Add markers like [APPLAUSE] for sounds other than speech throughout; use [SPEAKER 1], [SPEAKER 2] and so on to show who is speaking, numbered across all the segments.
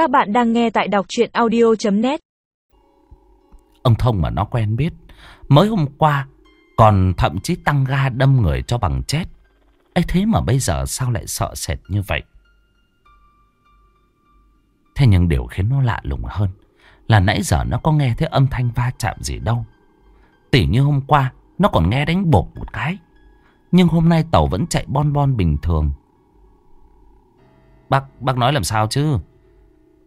[SPEAKER 1] Các bạn đang nghe tại đọc chuyện audio.net
[SPEAKER 2] Ông Thông mà nó quen biết Mới hôm qua Còn thậm chí tăng ga đâm người cho bằng chết. Ấy thế mà bây giờ sao lại sợ sệt như vậy? Thế nhưng điều khiến nó lạ lùng hơn Là nãy giờ nó có nghe thấy âm thanh va chạm gì đâu. Tỉ như hôm qua Nó còn nghe đánh bột một cái. Nhưng hôm nay tàu vẫn chạy bon bon bình thường. Bác, bác nói làm sao chứ?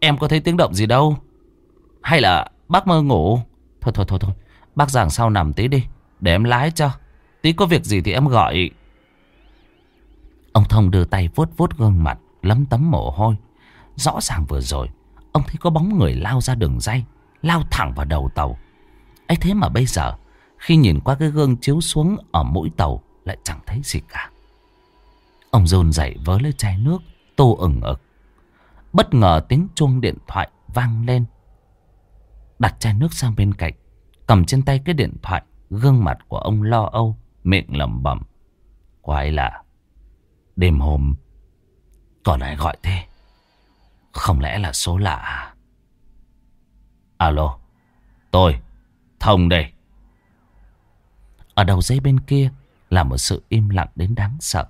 [SPEAKER 2] Em có thấy tiếng động gì đâu. Hay là bác mơ ngủ? Thôi thôi thôi thôi. Bác giảng sau nằm tí đi, Để em lái cho. Tí có việc gì thì em gọi. Ông Thông đưa tay vuốt vuốt gương mặt, Lấm tấm mồ hôi. Rõ ràng vừa rồi, Ông thấy có bóng người lao ra đường dây, Lao thẳng vào đầu tàu. Ấy thế mà bây giờ, Khi nhìn qua cái gương chiếu xuống Ở mũi tàu, Lại chẳng thấy gì cả. Ông rôn dậy với lấy chai nước, Tô ửng ực. Bất ngờ tiếng chuông điện thoại vang lên. Đặt chai nước sang bên cạnh, Cầm trên tay cái điện thoại, Gương mặt của ông lo âu, Miệng lẩm bẩm. Quái lạ. Đêm hôm Còn ai gọi thế. Không lẽ là số lạ à? Alo, Tôi, Thông đây. Ở đầu dây bên kia Là một sự im lặng đến đáng sợ.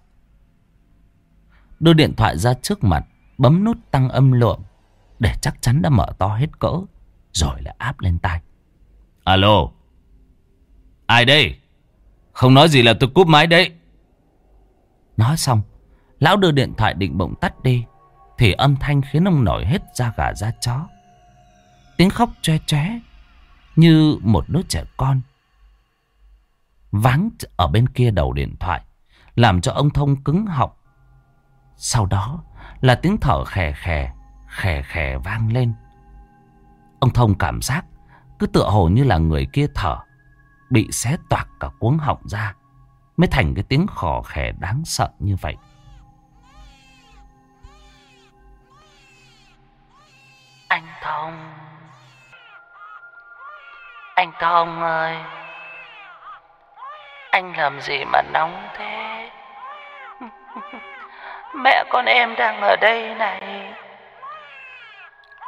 [SPEAKER 2] Đưa điện thoại ra trước mặt Bấm nút tăng âm lượng Để chắc chắn đã mở to hết cỡ Rồi lại áp lên tai. Alo Ai đây? Không nói gì là tôi cúp máy đấy. Nói xong Lão đưa điện thoại định bỗng tắt đi Thì âm thanh khiến ông nổi hết da gà da chó. Tiếng khóc choe choe Như một đứa trẻ con Vắng ở bên kia đầu điện thoại Làm cho ông Thông cứng họng. Sau đó là tiếng thở khè khè Khè khè vang lên. Ông Thông cảm giác Cứ tựa hồ như là người kia thở, Bị xé toạc cả cuống họng ra, Mới thành cái tiếng khò khè đáng sợ như vậy.
[SPEAKER 3] Anh Thông Anh Thông ơi, Anh làm gì mà nóng thế? [LAUGHS] Mẹ con em đang ở đây này.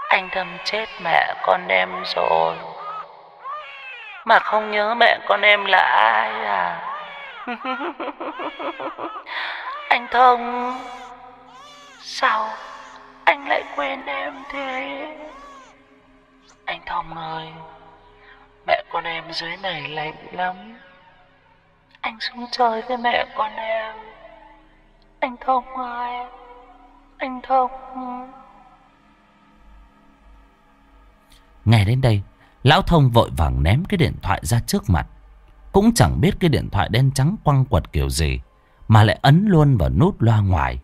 [SPEAKER 3] Anh thâm chết mẹ con em rồi. Mà không nhớ mẹ con em là ai à? [LAUGHS] Anh Thông, Sao Anh lại quên em thế? Anh Thông ơi, Mẹ con em dưới này lạnh lắm. Anh xuống chơi với mẹ con em anh Thông ơi. Anh Thông.
[SPEAKER 2] Nghe đến đây, Lão Thông vội vàng ném cái điện thoại ra trước mặt. Cũng chẳng biết cái điện thoại đen trắng quăng quật kiểu gì, Mà lại ấn luôn vào nút loa ngoài.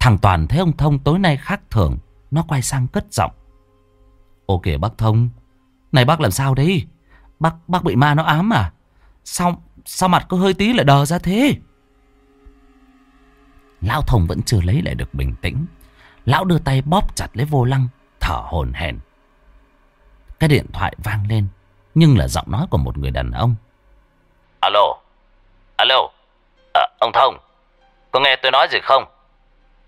[SPEAKER 2] Thằng Toàn thấy ông Thông tối nay khác thường, Nó quay sang cất giọng. Ô kìa bác Thông, Này bác làm sao đấy? Bác bác bị ma nó ám à? Sao sao mặt có hơi tí lại đờ ra thế? Lão Thông vẫn chưa lấy lại được bình tĩnh. Lão đưa tay bóp chặt lấy vô lăng, thở hổn hển. Cái điện thoại vang lên, nhưng là giọng nói của một người đàn ông.
[SPEAKER 4] Alo, alo, à, ông Thông, có nghe tôi nói gì không?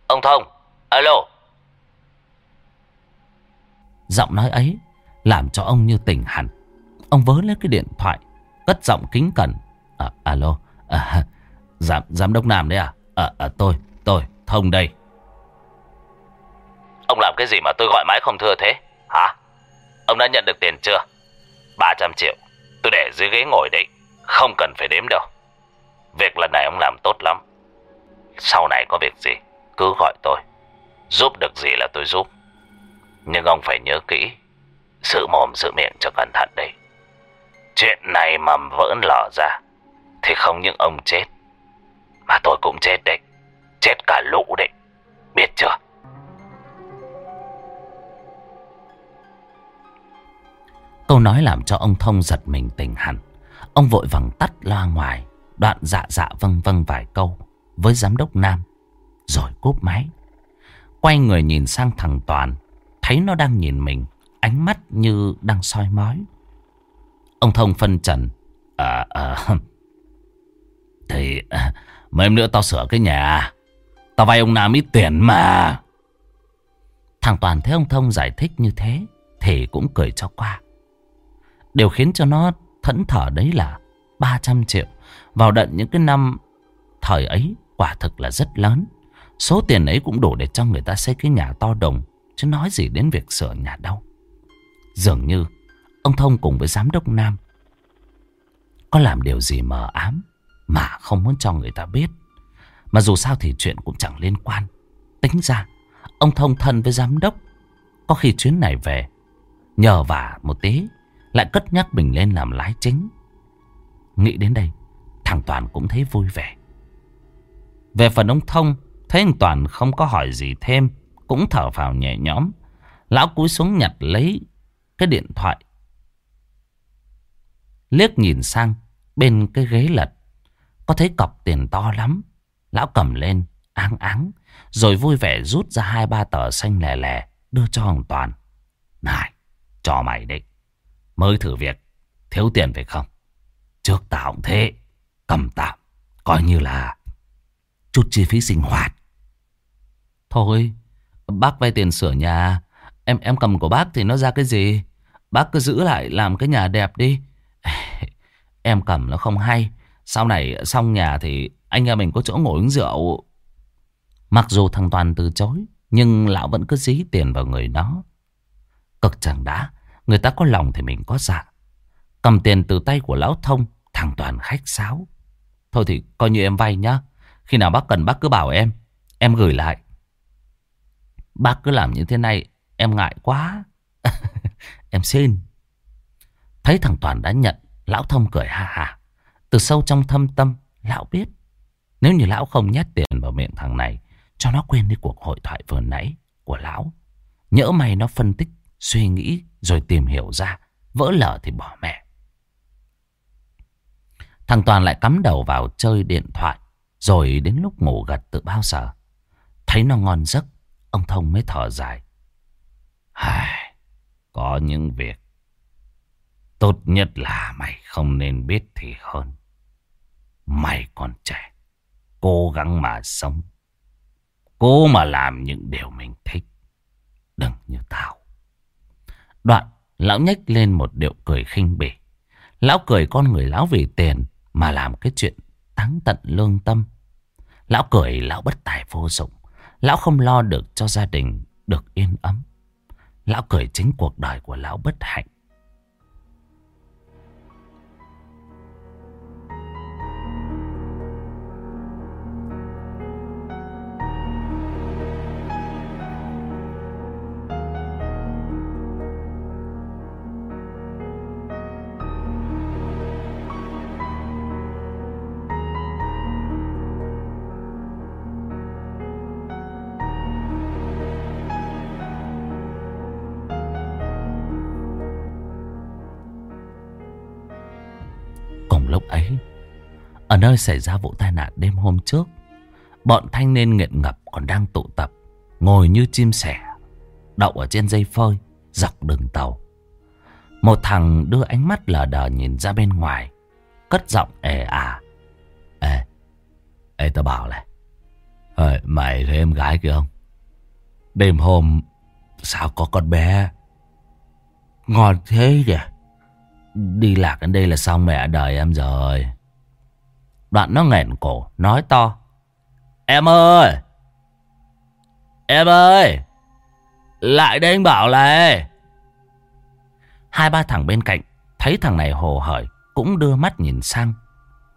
[SPEAKER 4] Ông Thông, alo.
[SPEAKER 2] Giọng nói ấy làm cho ông như tỉnh hẳn. Ông vớ lấy cái điện thoại, cất giọng kính cẩn. À, alo, à, giám, giám đốc Nam đấy à? À, à tôi, tôi, Thông đây.
[SPEAKER 4] Ông làm cái gì mà tôi gọi mãi không thưa thế? Hả? Ông đã nhận được tiền chưa? 300 triệu. Tôi để dưới ghế ngồi đấy. Không cần phải đếm đâu. Việc lần này ông làm tốt lắm. Sau này có việc gì, cứ gọi tôi. Giúp được gì là tôi giúp. Nhưng ông phải nhớ kỹ. Sự mồm sự miệng cho cẩn thận đây. Chuyện này mà vỡ lở ra. Thì không những ông chết mà tôi cũng chết đấy Chết cả lũ đấy. Biết chưa?
[SPEAKER 2] Câu nói làm cho ông Thông giật mình tỉnh hẳn. Ông vội vàng tắt loa ngoài Đoạn dạ dạ vâng vâng vài câu Với giám đốc Nam Rồi cúp máy. Quay người nhìn sang thằng Toàn Thấy nó đang nhìn mình Ánh mắt như đang soi mói. Ông Thông phân trần À à Thì à, Mấy hôm nữa tao sửa cái nhà à. Tao vay ông Nam ít tiền mà. Thằng Toàn thấy ông Thông giải thích như thế, Thì cũng cười cho qua. Điều khiến cho nó thẫn thở đấy là 300 triệu Vào đận những cái năm Thời ấy quả thực là rất lớn. Số tiền ấy cũng đủ để cho người ta xây cái nhà to đồng, Chứ nói gì đến việc sửa nhà đâu. Dường như Ông Thông cùng với giám đốc Nam Có làm điều gì mờ ám Mà không muốn cho người ta biết. Mà dù sao thì chuyện cũng chẳng liên quan. Tính ra, Ông Thông thân với giám đốc. Có khi chuyến này về, Nhờ vả một tí, Lại cất nhắc mình lên làm lái chính. Nghĩ đến đây, Thằng Toàn cũng thấy vui vẻ. Về phần ông Thông, Thấy anh Toàn không có hỏi gì thêm, Cũng thở phào nhẹ nhõm. Lão cúi xuống nhặt lấy Cái điện thoại. Liếc nhìn sang Bên cái ghế lật, Có thấy cọc tiền to lắm. Lão cầm lên, áng áng, Rồi vui vẻ rút ra hai ba tờ xanh lè lè, Đưa cho ông Toàn. Này, cho mày đấy Mới thử việc, Thiếu tiền phải không? Trước tao cũng thế, Cầm tạm, Coi như là Chút chi phí sinh hoạt. Thôi, Bác vay tiền sửa nhà. Em em cầm của bác thì nó ra cái gì? Bác cứ giữ lại, làm cái nhà đẹp đi. [LAUGHS] Em cầm nó không hay. Sau này, xong nhà thì anh em mình có chỗ ngồi uống rượu. Mặc dù thằng Toàn từ chối, Nhưng lão vẫn cứ dí tiền vào người nó. Cực chẳng đã, Người ta có lòng thì mình có dạ. Cầm tiền từ tay của lão thông, Thằng Toàn khách sáo. Thôi thì coi như em vay nhá. Khi nào bác cần bác cứ bảo em Em gửi lại. Bác cứ làm như thế này, Em ngại quá. [LAUGHS] Em xin. Thấy thằng Toàn đã nhận, Lão thông cười ha ha. Từ sâu trong thâm tâm, Lão biết nếu như lão không nhét tiền vào miệng thằng này Cho nó quên đi cuộc hội thoại vừa nãy Của lão. Nhỡ mày nó phân tích Suy nghĩ rồi tìm hiểu ra Vỡ lở thì bỏ mẹ. Thằng Toàn lại cắm đầu vào chơi điện thoại Rồi đến lúc ngủ gật tự bao giờ. Thấy nó ngon giấc Ông Thông mới thở dài. Hài, Có những việc Tốt nhất là mày không nên biết thì hơn. Mày còn trẻ. Cố gắng mà sống. Cố mà làm những điều mình thích. Đừng như tao Đoạn, Lão nhếch lên một điệu cười khinh bỉ. Lão cười con người lão vì tiền Mà làm cái chuyện táng tận lương tâm. Lão cười, lão bất tài vô dụng. Lão không lo được cho gia đình được yên ấm. Lão cười chính cuộc đời của lão bất hạnh. Ở nơi xảy ra vụ tai nạn đêm hôm trước Bọn thanh niên nghiện ngập còn đang tụ tập Ngồi như chim sẻ Đậu ở trên dây phơi Dọc đường tàu. Một thằng đưa ánh mắt lờ đờ nhìn ra bên ngoài Cất giọng ề à. Ê Ê tao bảo này Ê, Mày thấy em gái kia không? Đêm hôm Sao có con bé? Ngon thế kìa. Đi lạc đến đây là xong mẹ đời em rồi. Đoạn nó nghẹn cổ, Nói to. Em ơi! Em ơi! Lại đây anh bảo này! Hai ba thằng bên cạnh Thấy thằng này hồ hởi Cũng đưa mắt nhìn sang.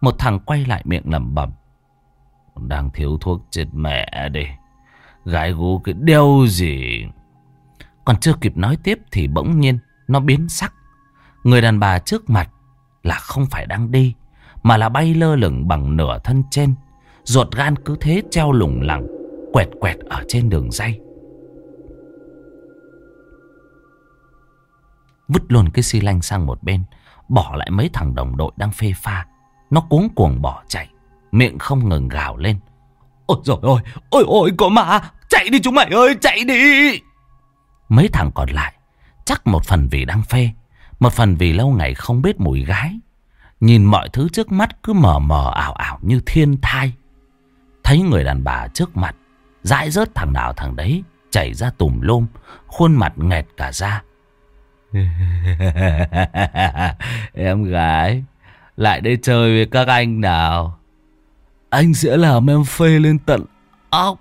[SPEAKER 2] Một thằng quay lại miệng lẩm bẩm. Đang thiếu thuốc chết mẹ đi. Gái gú cái đeo gì? Còn chưa kịp nói tiếp Thì bỗng nhiên nó biến sắc. Người đàn bà trước mặt Là không phải đang đi mà là bay lơ lửng bằng nửa thân trên, Ruột gan cứ thế treo lủng lẳng, Quẹt quẹt ở trên đường dây. Vứt luôn cái xi lanh sang một bên, Bỏ lại mấy thằng đồng đội đang phê pha. Nó cuống cuồng bỏ chạy, Miệng không ngừng gào lên. Ôi rồi ôi Ôi ôi, có mà Chạy đi chúng mày ơi, chạy đi! Mấy thằng còn lại, Chắc một phần vì đang phê, Một phần vì lâu ngày không biết mùi gái. Nhìn mọi thứ trước mắt cứ mờ mờ ảo ảo như thiên thai. Thấy người đàn bà trước mặt, dãi rớt thằng nào thằng đấy, chảy ra tùm lum, khuôn mặt nghẹt cả ra. [LAUGHS] em gái, lại đây chơi với các anh nào. Anh sẽ làm em phê lên tận óc.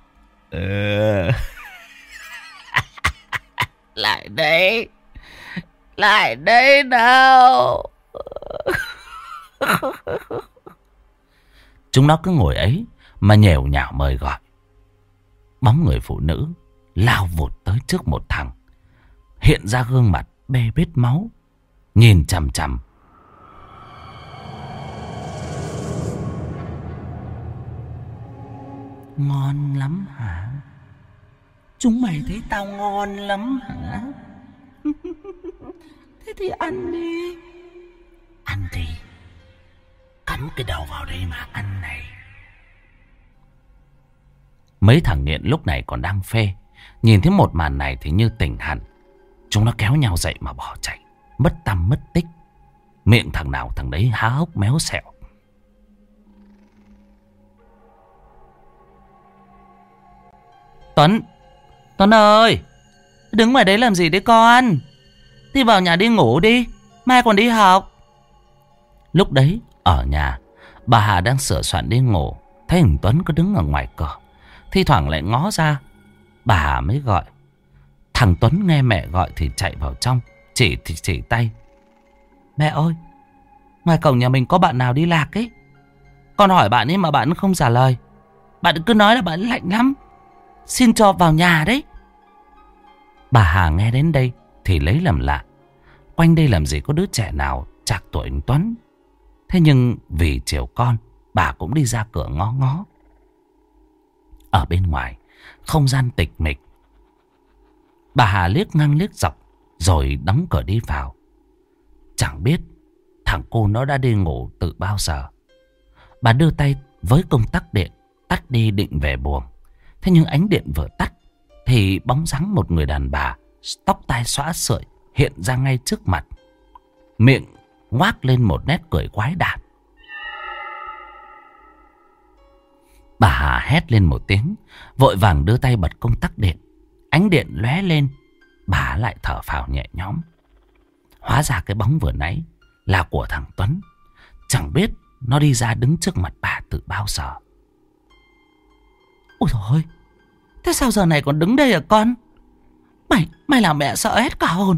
[SPEAKER 2] Ờ. [LAUGHS] lại đây. Lại đây nào. [LAUGHS] [LAUGHS] Chúng nó cứ ngồi ấy mà nhèo nhào mời gọi. Bóng người phụ nữ lao vụt tới trước một thằng. Hiện ra gương mặt bê bết máu. Nhìn chằm chằm. Ngon lắm hả? Chúng mày thấy tao ngon lắm hả? [LAUGHS] Thế thì ăn đi. Ăn đi. Cắm cái đầu vào đây mà ăn này. Mấy thằng nghiện lúc này còn đang phê. Nhìn thấy một màn này thì như tỉnh hẳn. Chúng nó kéo nhau dậy mà bỏ chạy. Mất tâm mất tích. Miệng thằng nào thằng đấy há hốc méo xẹo. Tuấn! Tuấn ơi! Đứng ngoài đấy làm gì đấy con? Đi vào nhà đi ngủ đi. Mai còn đi học. Lúc đấy, ở nhà, bà Hà đang sửa soạn đi ngủ. Thấy hình Tuấn cứ đứng ở ngoài cửa. Thi thoảng lại ngó ra. Bà Hà mới gọi. Thằng Tuấn nghe mẹ gọi thì chạy vào trong. Chỉ thì chỉ tay. Mẹ ơi! Ngoài cổng nhà mình có bạn nào đi lạc ấy. Con hỏi bạn ấy mà bạn không trả lời. Bạn cứ nói là bạn lạnh lắm. Xin cho vào nhà đấy. Bà Hà nghe đến đây thì lấy làm lạ. Quanh đây làm gì có đứa trẻ nào chạc tuổi anh Tuấn. Thế nhưng vì chiều con, bà cũng đi ra cửa ngó ngó. Ở bên ngoài, không gian tịch mịch. Bà Hà liếc ngang liếc dọc, rồi đóng cửa đi vào. Chẳng biết thằng cô nó đã đi ngủ từ bao giờ. Bà đưa tay với công tắc điện, tắt đi định về buồng. Thế nhưng ánh điện vừa tắt, thì bóng dáng một người đàn bà, tóc tai xõa sợi, hiện ra ngay trước mặt. Miệng ngoác lên một nét cười quái đản. Bà Hà hét lên một tiếng, vội vàng đưa tay bật công tắc điện. Ánh điện lóe lên, bà lại thở phào nhẹ nhõm. Hóa ra cái bóng vừa nãy là của thằng Tuấn. Chẳng biết nó đi ra đứng trước mặt bà từ bao giờ. Ôi trời Thế sao giờ này còn đứng đây à con? Mày, mày làm mẹ sợ hết cả hồn.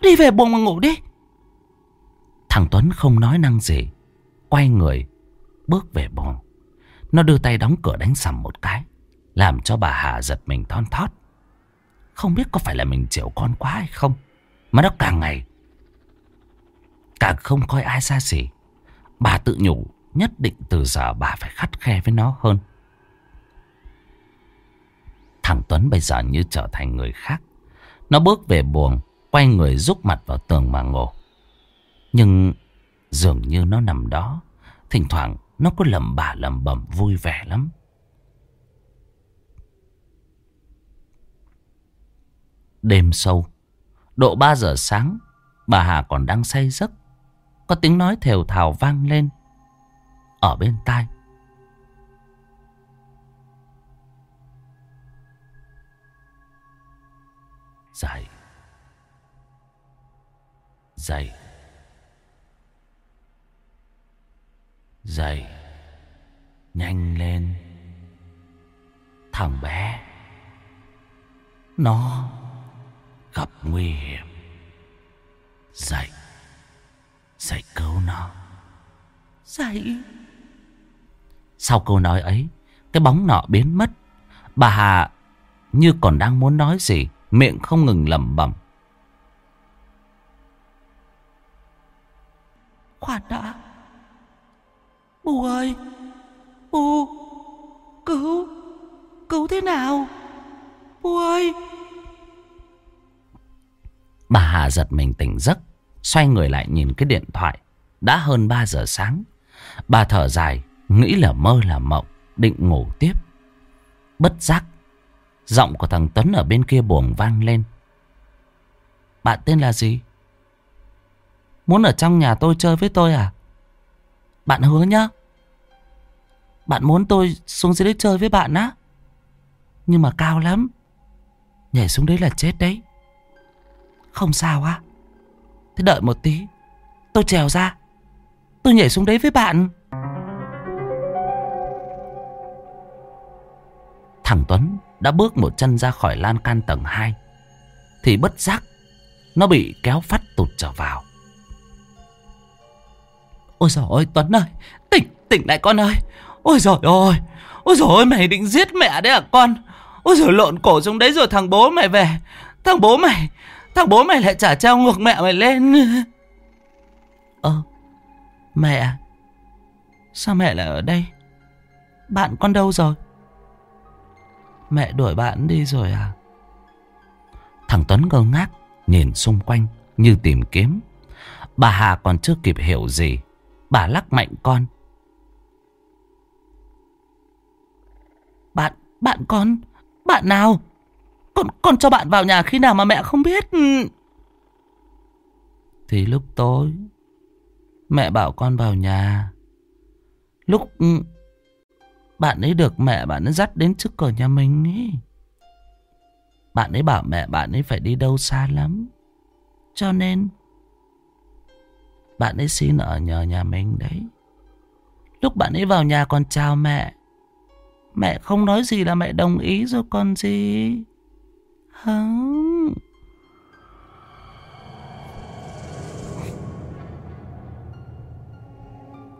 [SPEAKER 2] Đi về buồn mà ngủ đi. Thằng Tuấn không nói năng gì. Quay người, bước về buồng. Nó đưa tay đóng cửa đánh sầm một cái. Làm cho bà Hà giật mình thon thót. Không biết có phải là mình chịu con quá hay không. Mà nó càng ngày càng không coi ai xa xỉ. Bà tự nhủ nhất định từ giờ bà phải khắt khe với nó hơn. Thằng Tuấn bây giờ như trở thành người khác. Nó bước về buồng, quay người rúc mặt vào tường mà ngủ. Nhưng dường như nó nằm đó, thỉnh thoảng nó có lầm bà lầm bẩm vui vẻ lắm. Đêm sâu, độ 3 giờ sáng, bà Hà còn đang say giấc. Có tiếng nói thều thào vang lên ở bên tai. Dậy Dậy Dậy. Nhanh lên. Thằng bé. Nó Gặp nguy hiểm. Dậy. Dậy cứu nó. Dậy. Sau câu nói ấy Cái bóng nọ biến mất. Bà Hà như còn đang muốn nói gì Miệng không ngừng lẩm bẩm. Khoan đã. Bù ơi. Bù. Cứu. Cứu thế nào? Bù ơi. Bà Hà giật mình tỉnh giấc. Xoay người lại nhìn cái điện thoại. Đã hơn 3 giờ sáng. Bà thở dài. Nghĩ là mơ là mộng. Định ngủ tiếp. Bất giác, Giọng của thằng Tuấn ở bên kia buồng vang lên. Bạn tên là gì? Muốn ở trong nhà tôi chơi với tôi à? Bạn hứa nhá. Bạn muốn tôi xuống dưới đấy chơi với bạn á? Nhưng mà cao lắm. Nhảy xuống đấy là chết đấy. Không sao á. Thế đợi một tí. Tôi trèo ra. Tôi nhảy xuống đấy với bạn. Thằng Tuấn đã bước một chân ra khỏi lan can tầng 2 Thì bất giác, Nó bị kéo phát tụt trở vào. Ôi dồi ôi Tuấn ơi Tỉnh, tỉnh lại con ơi. Ôi dồi ôi Ôi dồi ơi mày định giết mẹ đấy à con? Ôi dồi lộn cổ xuống đấy rồi thằng bố mày về. Thằng bố mày Thằng bố mày lại trả treo ngược mẹ mày lên. Ơ Mẹ Sao mẹ lại ở đây? Bạn con đâu rồi? Mẹ đuổi bạn đi rồi à? Thằng Tuấn ngơ ngác Nhìn xung quanh như tìm kiếm. Bà Hà còn chưa kịp hiểu gì. Bà lắc mạnh con. Bạn, bạn con Bạn nào? Con, con cho bạn vào nhà khi nào mà mẹ không biết. Ừ. Thì lúc tối Mẹ bảo con vào nhà. Lúc ừ, Bạn ấy được mẹ bạn ấy dắt đến trước cửa nhà mình ấy Bạn ấy bảo mẹ bạn ấy phải đi đâu xa lắm. Cho nên bạn ấy xin ở nhờ nhà mình đấy. Lúc bạn ấy vào nhà còn chào mẹ. Mẹ không nói gì là mẹ đồng ý rồi còn gì. Không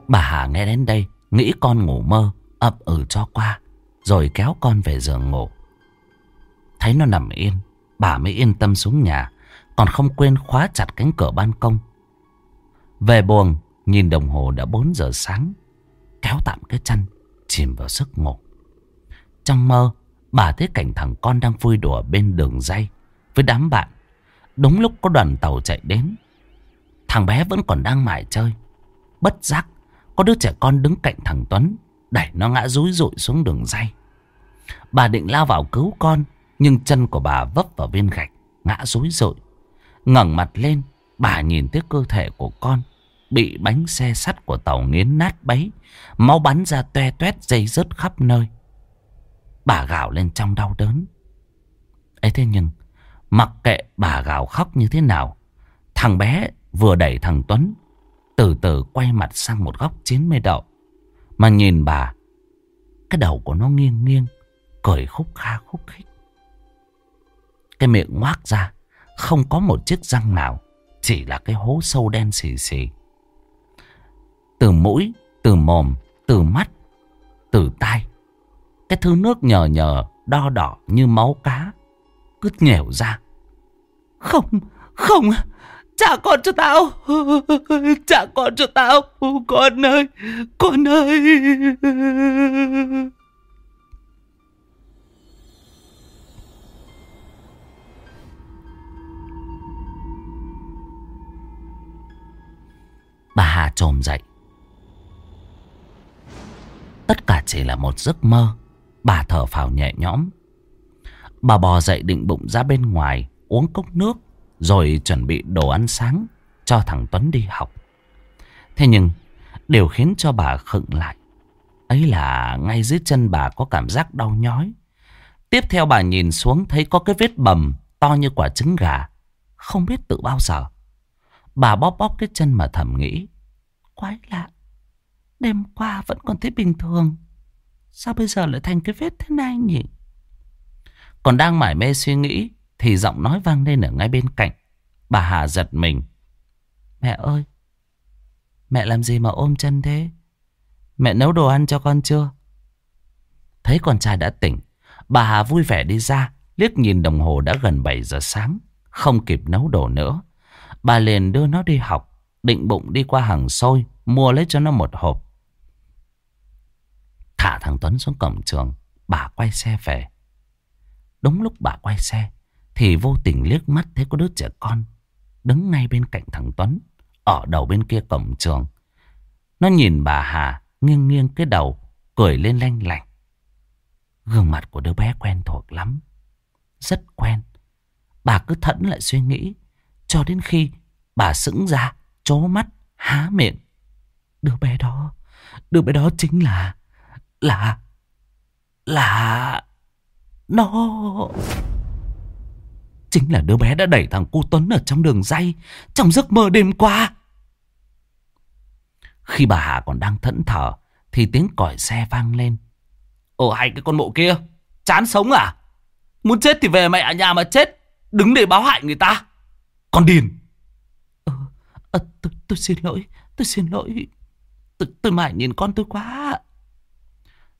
[SPEAKER 2] Bà Hà nghe đến đây, Nghĩ con ngủ mơ, ấp ừ cho qua, Rồi kéo con về giường ngủ. Thấy nó nằm yên, Bà mới yên tâm xuống nhà, Còn không quên khóa chặt cánh cửa ban công. Về buồng Nhìn đồng hồ đã 4 giờ sáng. Kéo tạm cái chân Chìm vào giấc ngủ. Trong mơ, Bà thấy cảnh thằng con đang vui đùa bên đường dây Với đám bạn. Đúng lúc có đoàn tàu chạy đến. Thằng bé vẫn còn đang mải chơi. Bất giác, Có đứa trẻ con đứng cạnh thằng Tuấn, Đẩy nó ngã rúi rụi xuống đường dây. Bà định lao vào cứu con, Nhưng chân của bà vấp vào viên gạch, Ngã rúi rụi. Ngẩng mặt lên, Bà nhìn thấy cơ thể của con. Bị bánh xe sắt của tàu nghiến nát bấy, Máu bắn ra toe toét dây rớt khắp nơi. Bà gào lên trong đau đớn. Ấy thế nhưng, Mặc kệ bà gào khóc như thế nào, Thằng bé vừa đẩy thằng Tuấn, Từ từ quay mặt sang một góc 90 độ Mà nhìn bà, Cái đầu của nó nghiêng nghiêng, Cười khúc kha khúc khích. Cái miệng ngoác ra, Không có một chiếc răng nào, Chỉ là cái hố sâu đen xì xì. Từ mũi, Từ mồm, Từ mắt, Từ tai. Cái thứ nước nhờ nhờ, Đo đỏ như máu cá, Cứ nhèo ra. Không Không, Trả con cho tao. [LAUGHS] Trả con cho tao. Con ơi Con ơi. Bà Hà trồm dậy. Tất cả chỉ là một giấc mơ. Bà thở phào nhẹ nhõm. Bà bò dậy định bụng ra bên ngoài, Uống cốc nước, Rồi chuẩn bị đồ ăn sáng Cho thằng Tuấn đi học. Thế nhưng, Điều khiến cho bà khựng lại, Ấy là ngay dưới chân bà có cảm giác đau nhói. Tiếp theo bà nhìn xuống Thấy có cái vết bầm To như quả trứng gà, Không biết từ bao giờ. Bà bóp bóp cái chân mà thầm nghĩ, Quái lạ. Đêm qua vẫn còn thấy bình thường. Sao bây giờ lại thành cái vết thế này nhỉ? Còn đang mải mê suy nghĩ, Thì giọng nói vang lên ở ngay bên cạnh. Bà Hà giật mình. Mẹ ơi, Mẹ làm gì mà ôm chân thế? Mẹ nấu đồ ăn cho con chưa? Thấy con trai đã tỉnh, Bà Hà vui vẻ đi ra, Liếc nhìn đồng hồ đã gần 7 giờ sáng, Không kịp nấu đồ nữa. Bà liền đưa nó đi học, Định bụng đi qua hàng xôi, Mua lấy cho nó một hộp. Thả thằng Tuấn xuống cổng trường, Bà quay xe về. Đúng lúc bà quay xe, Thì vô tình liếc mắt thấy có đứa trẻ con Đứng ngay bên cạnh thằng Tuấn, Ở đầu bên kia cổng trường. Nó nhìn bà Hà Nghiêng nghiêng cái đầu, Cười lên lanh lành Gương mặt của đứa bé quen thuộc lắm, Rất quen. Bà cứ thẫn lại suy nghĩ, Cho đến khi bà sững ra Chố mắt, há miệng. Đứa bé đó, Đứa bé đó chính là là Là Nó Chính là đứa bé đã đẩy thằng cu Tuấn ở trong đường dây Trong giấc mơ đêm qua. Khi bà Hà còn đang thẫn thờ Thì tiếng còi xe vang lên. Ồ hay cái con mụ kia Chán sống à? Muốn chết thì về mẹ ở nhà mà chết Đứng để báo hại người ta. Con điền. Ờ, ờ, tôi, tôi xin lỗi Tôi xin lỗi. Tôi, tôi mãi nhìn con tôi quá.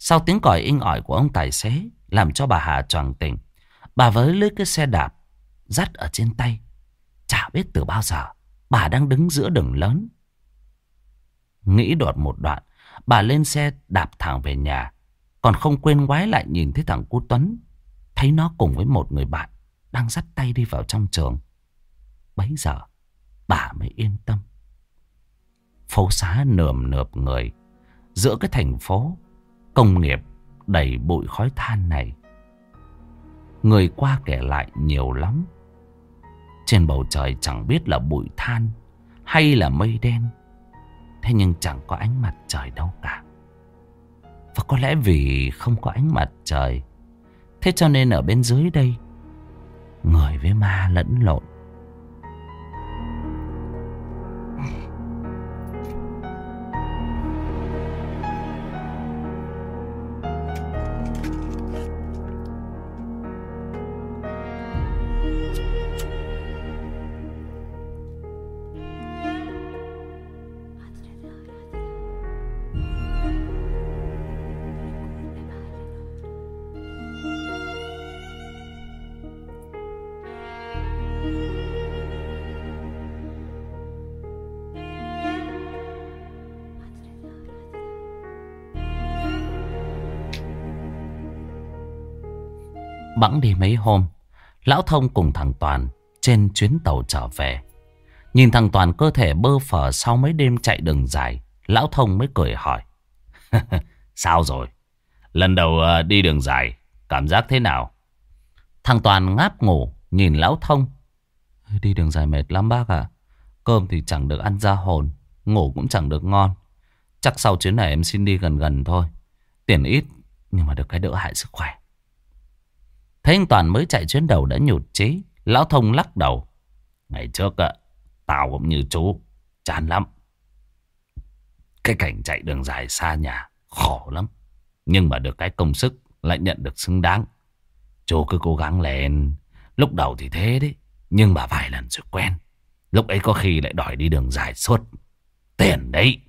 [SPEAKER 2] Sau tiếng còi inh ỏi của ông tài xế, Làm cho bà Hà choàng tỉnh. Bà với lấy cái xe đạp, Dắt ở trên tay. Chả biết từ bao giờ, Bà đang đứng giữa đường lớn. Nghĩ đột một đoạn, Bà lên xe đạp thẳng về nhà. Còn không quên ngoái lại nhìn thấy thằng Cú Tuấn. Thấy nó cùng với một người bạn Đang dắt tay đi vào trong trường. Bấy giờ, Bà mới yên tâm. Phố xá nườm nượp người. Giữa cái thành phố Công nghiệp đầy bụi khói than này. Người qua kể lại nhiều lắm. Trên bầu trời chẳng biết là bụi than Hay là mây đen. Thế nhưng chẳng có ánh mặt trời đâu cả. Và có lẽ vì không có ánh mặt trời, Thế cho nên ở bên dưới đây, Người với ma lẫn lộn Bẵng đi mấy hôm, Lão Thông cùng thằng Toàn Trên chuyến tàu trở về. Nhìn thằng Toàn cơ thể bơ phờ Sau mấy đêm chạy đường dài, Lão Thông mới cười hỏi, [LAUGHS] Sao rồi? Lần đầu ờ, đi đường dài, Cảm giác thế nào? Thằng Toàn ngáp ngủ, Nhìn Lão Thông, Đi đường dài mệt lắm, bác ạ. Cơm thì chẳng được ăn ra hồn, Ngủ cũng chẳng được ngon. Chắc sau chuyến này em xin đi gần gần thôi. Tiền ít, Nhưng mà được cái đỡ hại sức khỏe. Thấy anh Toàn mới chạy chuyến đầu đã nhụt chí. Lão Thông lắc đầu. Ngày trước ạ Tao cũng như chú, Chán lắm. Cái cảnh chạy đường dài xa nhà, Khổ lắm. Nhưng mà được cái công sức, Lại nhận được xứng đáng. Chú cứ cố gắng lên. Lúc đầu thì thế đấy, Nhưng mà vài lần rồi quen. Lúc ấy có khi lại đòi đi đường dài suốt. Tiền đấy.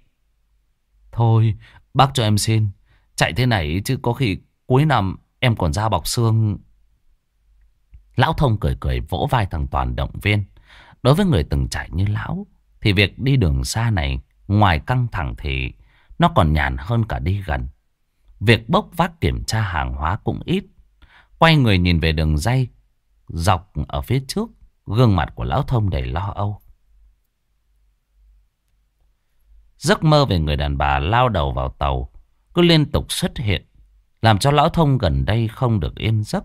[SPEAKER 2] Thôi, bác cho em xin. Chạy thế này chứ có khi cuối năm Em còn ra bọc xương. Lão thông cười cười vỗ vai thằng Toàn động viên. Đối với người từng trải như lão, thì việc đi đường xa này, ngoài căng thẳng thì nó còn nhàn hơn cả đi gần. Việc bốc vác kiểm tra hàng hóa cũng ít. Quay người nhìn về đường dây, dọc ở phía trước, gương mặt của lão thông đầy lo âu. Giấc mơ về người đàn bà lao đầu vào tàu, cứ liên tục xuất hiện, làm cho lão thông gần đây không được yên giấc.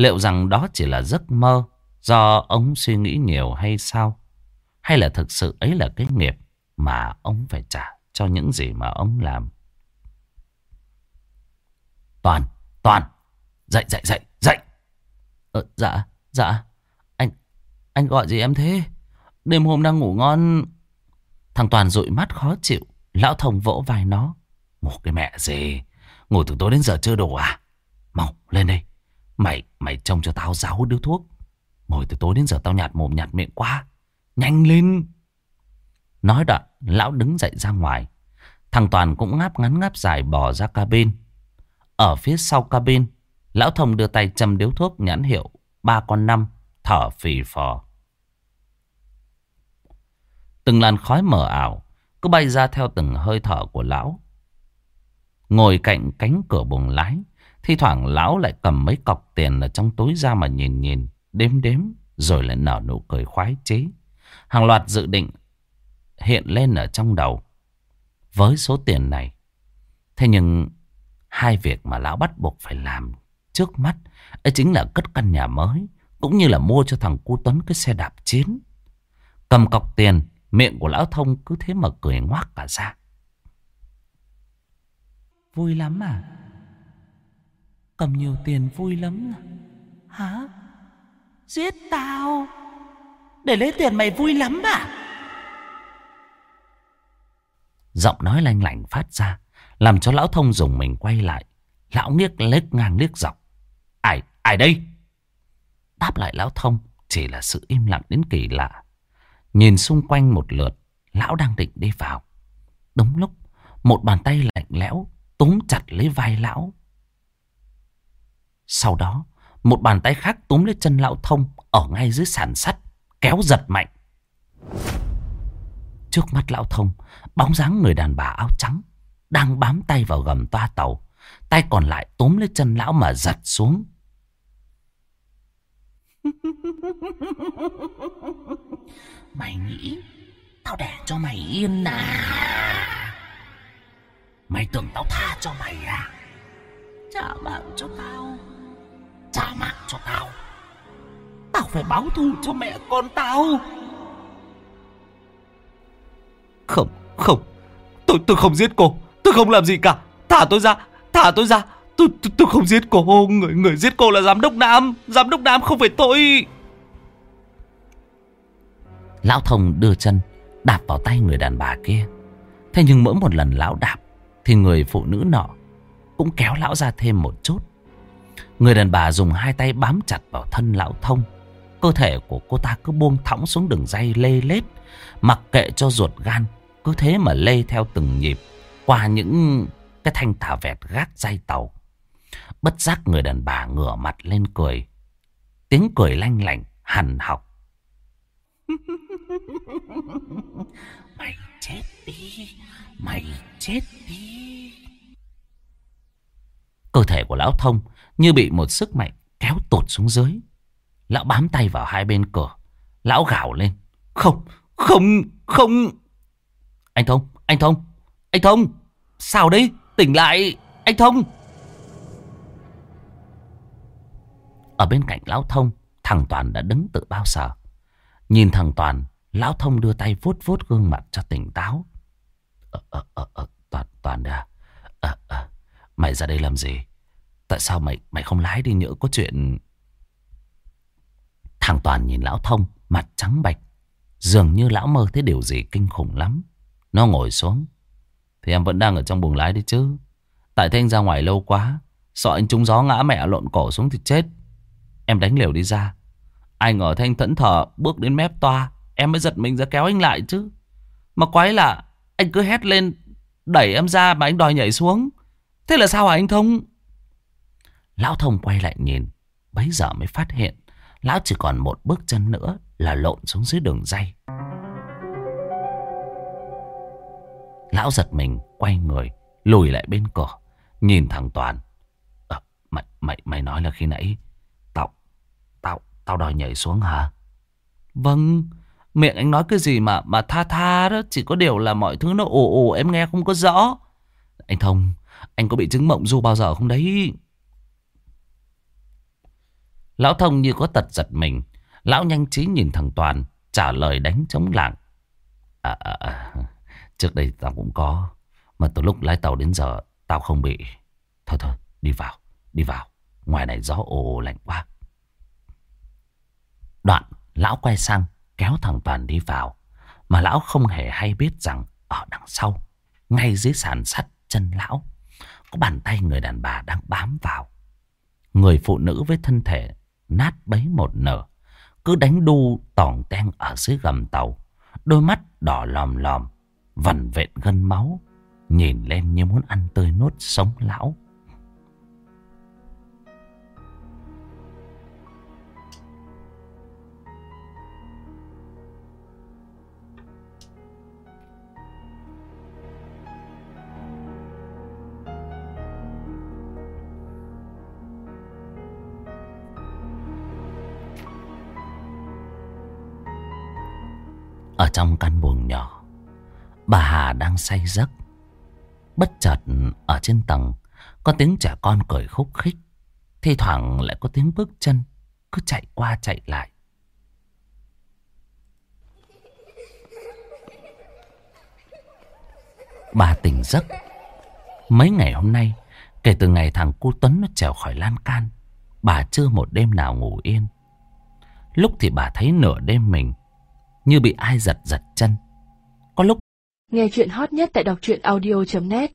[SPEAKER 2] Liệu rằng đó chỉ là giấc mơ do ông suy nghĩ nhiều hay sao? Hay là thực sự ấy là cái nghiệp mà ông phải trả cho những gì mà ông làm? Toàn, Toàn, dậy, dậy, dậy, dậy. Ờ, dạ, dạ, anh, anh gọi gì em thế? Đêm hôm đang ngủ ngon. Thằng Toàn dụi mắt khó chịu, lão thông vỗ vai nó. Ngủ cái mẹ gì, ngủ từ tối đến giờ chưa đủ à? Mau, lên đây. Mày, mày trông cho tao giáo điếu thuốc. Ngồi từ tối đến giờ tao nhạt mồm nhạt miệng quá. Nhanh lên. Nói đoạn, lão đứng dậy ra ngoài. Thằng Toàn cũng ngáp ngắn ngáp dài bỏ ra cabin. Ở phía sau cabin, lão thông đưa tay châm điếu thuốc nhãn hiệu ba con năm, thở phì phò. Từng làn khói mờ ảo, cứ bay ra theo từng hơi thở của lão. Ngồi cạnh cánh cửa buồng lái, Thi thoảng lão lại cầm mấy cọc tiền ở trong túi ra mà nhìn nhìn, đếm đếm, rồi lại nở nụ cười khoái chế. Hàng loạt dự định hiện lên ở trong đầu. Với số tiền này, thế nhưng hai việc mà lão bắt buộc phải làm trước mắt ấy chính là cất căn nhà mới, cũng như là mua cho thằng cu Tuấn cái xe đạp chiến. Cầm cọc tiền, miệng của lão thông cứ thế mà cười ngoác cả ra. Vui lắm à? Cầm nhiều tiền vui lắm Hả? Giết tao? Để lấy tiền mày vui lắm à? Giọng nói lanh lảnh phát ra Làm cho lão thông dùng mình quay lại. Lão nghiếc lếch ngang liếc dọc Ai, ai đây? Đáp lại lão thông Chỉ là sự im lặng đến kỳ lạ. Nhìn xung quanh một lượt Lão đang định đi vào. Đúng lúc Một bàn tay lạnh lẽo Túm chặt lấy vai lão sau đó, Một bàn tay khác túm lấy chân lão thông Ở ngay dưới sàn sắt, Kéo giật mạnh. Trước mắt lão thông, Bóng dáng người đàn bà áo trắng Đang bám tay vào gầm toa tàu, Tay còn lại túm lấy chân lão mà giật xuống. [LAUGHS] Mày nghĩ Tao để cho mày yên à? Mày tưởng tao tha cho mày à? Trả mạng cho tao. Trả mạng cho tao. Tao phải báo thù cho mẹ con tao. Không, không. Tôi tôi không giết cô. Tôi không làm gì cả. Thả tôi ra, thả tôi ra. Tôi, tôi, tôi không giết cô. Người người giết cô là giám đốc Nam. Giám đốc Nam không phải tôi. Lão thông đưa chân Đạp vào tay người đàn bà kia. Thế nhưng mỗi một lần lão đạp Thì người phụ nữ nọ Cũng kéo lão ra thêm một chút Người đàn bà dùng hai tay bám chặt vào thân lão thông. Cơ thể của cô ta cứ buông thõng xuống đường dây lê lết. Mặc kệ cho ruột gan, Cứ thế mà lê theo từng nhịp Qua những cái thanh thả vẹt gác dây tàu. Bất giác người đàn bà ngửa mặt lên cười. Tiếng cười lanh lảnh, hằn học. [LAUGHS] Mày chết đi, Mày chết đi. Cơ thể của lão thông như bị một sức mạnh kéo tụt xuống dưới. Lão bám tay vào hai bên cửa. Lão gào lên. Không, không, không. Anh Thông, anh Thông Anh Thông, sao đấy? Tỉnh lại, anh Thông. Ở bên cạnh Lão Thông Thằng Toàn đã đứng tự bao giờ Nhìn thằng Toàn Lão Thông đưa tay vuốt vuốt gương mặt cho tỉnh táo. Ờ, ờ, ờ, ờ Toàn, Toàn à? Ờ, ờ Mày ra đây làm gì? Tại sao mày mày không lái đi nhỡ có chuyện Thằng Toàn nhìn Lão Thông, Mặt trắng bạch Dường như lão mơ thấy điều gì kinh khủng lắm. Nó ngồi xuống. Thì em vẫn đang ở trong buồng lái đi chứ. Tại thế anh ra ngoài lâu quá, Sợ anh trúng gió ngã mẹ lộn cổ xuống thì chết. Em đánh liều đi ra. Ai ngờ thanh thẫn thờ bước đến mép toa, Em mới giật mình ra kéo anh lại chứ. Mà quái là anh cứ hét lên, Đẩy em ra mà anh đòi nhảy xuống. Thế là sao hả anh Thông? Lão Thông quay lại nhìn Bấy giờ mới phát hiện Lão chỉ còn một bước chân nữa Là lộn xuống dưới đường dây. Lão giật mình Quay người Lùi lại bên cửa Nhìn thằng Toàn. À, mày, mày, mày nói là khi nãy Tao Tao Tao đòi nhảy xuống hả? Vâng Miệng anh nói cái gì mà mà tha tha đó Chỉ có điều là mọi thứ nó ồ ồ em nghe không có rõ. Anh Thông Anh có bị chứng mộng du bao giờ không đấy? Lão Thông như có tật giật mình Lão nhanh trí nhìn thằng Toàn Trả lời đánh chống lạng. à, à, à, Trước đây tao cũng có Mà từ lúc lái tàu đến giờ Tao không bị Thôi thôi đi vào Đi vào Ngoài này gió ồ lạnh quá Đoạn lão quay sang kéo thằng Toàn đi vào. Mà lão không hề hay biết rằng ở đằng sau, ngay dưới sàn sắt chân lão, có bàn tay người đàn bà đang bám vào. Người phụ nữ với thân thể nát bấy một nở, cứ đánh đu tỏng ten ở dưới gầm tàu. Đôi mắt đỏ lòm lòm, vằn vện gân máu, nhìn lên như muốn ăn tươi nuốt sống lão. Ở trong căn buồng nhỏ. Bà Hà đang say giấc. Bất chợt, ở trên tầng, Có tiếng trẻ con cười khúc khích. Thì thoảng lại có tiếng bước chân, Cứ chạy qua chạy lại. Bà tỉnh giấc. Mấy ngày hôm nay, Kể từ ngày thằng cu Tuấn nó trèo khỏi lan can, Bà chưa một đêm nào ngủ yên. Lúc thì bà thấy nửa đêm mình như bị ai giật giật chân. Có lúc
[SPEAKER 5] Nghe chuyện hot nhất tại đọc truyện audio.net